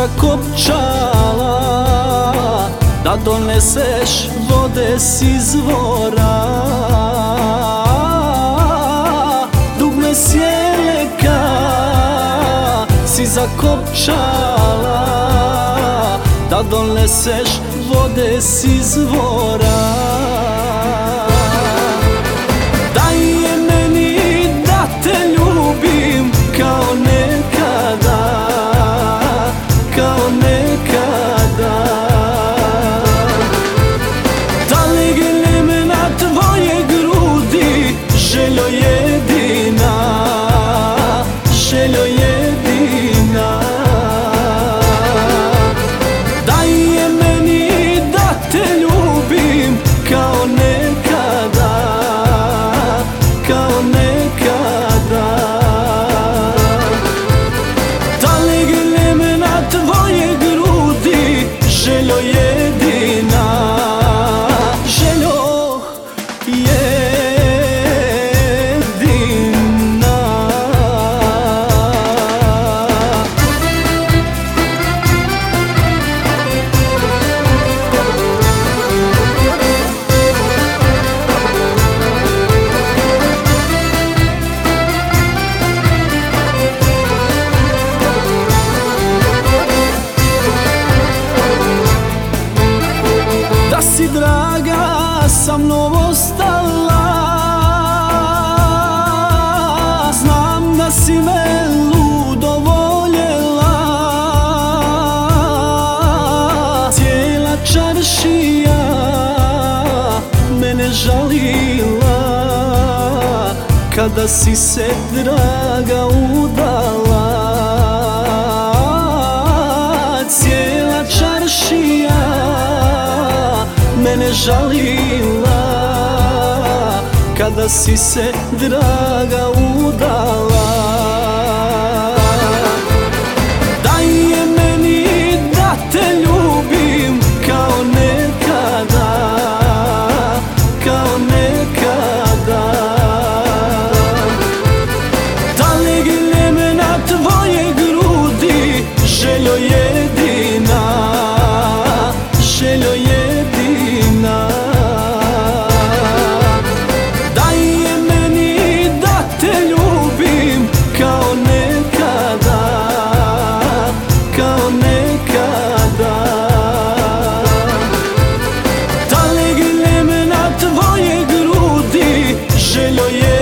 zakopčala Da doneseš vode s izvora. Dugme sjeleka si zakopčala Da doneseš vode s izvora sa mnom ostala Znam da si me ludo voljela. Cijela čaršija mene žalila. Kada si se draga udala žalila Kada si se draga udala moje.